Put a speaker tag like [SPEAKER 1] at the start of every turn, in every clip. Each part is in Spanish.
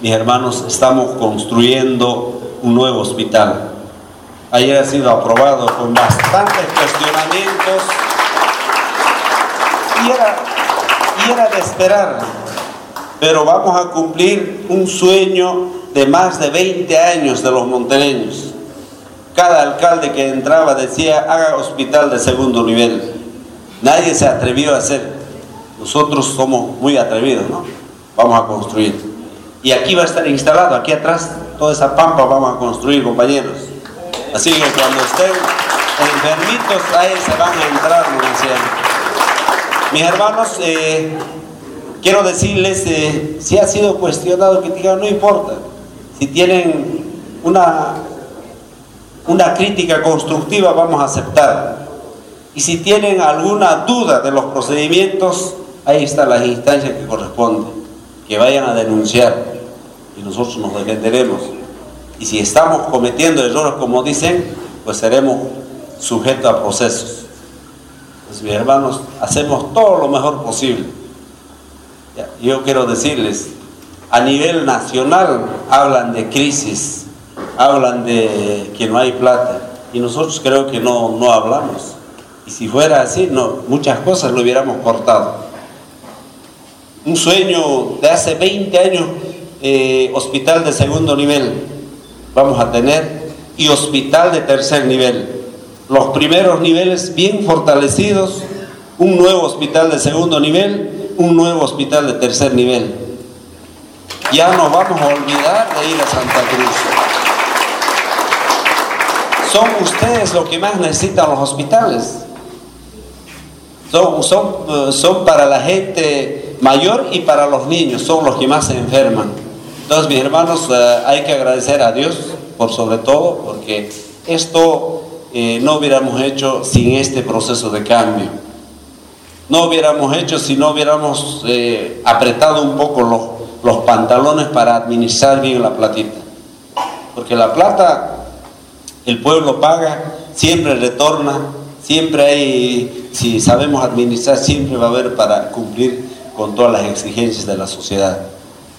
[SPEAKER 1] mis hermanos, estamos construyendo un nuevo hospital. Ayer ha sido aprobado con bastantes cuestionamientos y era, y era de esperar, pero vamos a cumplir un sueño de más de 20 años de los montereños. Cada alcalde que entraba decía, haga hospital de segundo nivel. Nadie se atrevió a hacer. Nosotros somos muy atrevidos, ¿no? Vamos a construir. Y aquí va a estar instalado, aquí atrás, toda esa pampa vamos a construir, compañeros. Así que cuando estén enfermitos, ahí se van a entrar, Mis hermanos, eh, quiero decirles, eh, si ha sido cuestionado, que digan, no importa. Si tienen una, una crítica constructiva, vamos a aceptar. Y si tienen alguna duda de los procedimientos, ahí están las instancias que corresponden que vayan a denunciar y nosotros nos defenderemos. Y si estamos cometiendo errores como dicen, pues seremos sujetos a procesos. Pues mis hermanos, hacemos todo lo mejor posible. Yo quiero decirles, a nivel nacional hablan de crisis, hablan de que no hay plata, y nosotros creo que no, no hablamos. Y si fuera así, no, muchas cosas lo hubiéramos cortado un sueño de hace 20 años, eh, hospital de segundo nivel vamos a tener y hospital de tercer nivel. Los primeros niveles bien fortalecidos, un nuevo hospital de segundo nivel, un nuevo hospital de tercer nivel. Ya nos vamos a olvidar de ir a Santa Cruz. Son ustedes los que más necesitan los hospitales. Son, son, eh, son para la gente mayor y para los niños, son los que más se enferman. Entonces, mis hermanos, eh, hay que agradecer a Dios por sobre todo, porque esto eh, no hubiéramos hecho sin este proceso de cambio. No hubiéramos hecho si no hubiéramos eh, apretado un poco los, los pantalones para administrar bien la platita. Porque la plata, el pueblo paga, siempre retorna, siempre hay, si sabemos administrar, siempre va a haber para cumplir con todas las exigencias de la sociedad.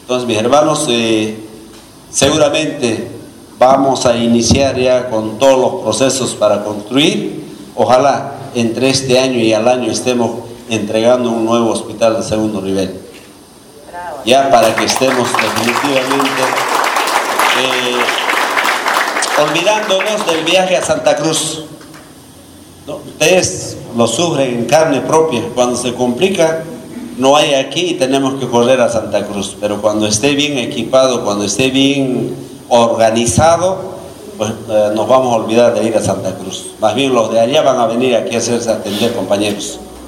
[SPEAKER 1] Entonces, mis hermanos, eh, seguramente vamos a iniciar ya con todos los procesos para construir. Ojalá entre este año y al año estemos entregando un nuevo hospital de segundo nivel. Ya para que estemos definitivamente eh, olvidándonos del viaje a Santa Cruz. Ustedes lo sufren en carne propia. Cuando se complica, no hay aquí y tenemos que correr a Santa Cruz, pero cuando esté bien equipado, cuando esté bien organizado, pues eh, nos vamos a olvidar de ir a Santa Cruz. Más bien los de allá van a venir aquí a hacerse atender, compañeros.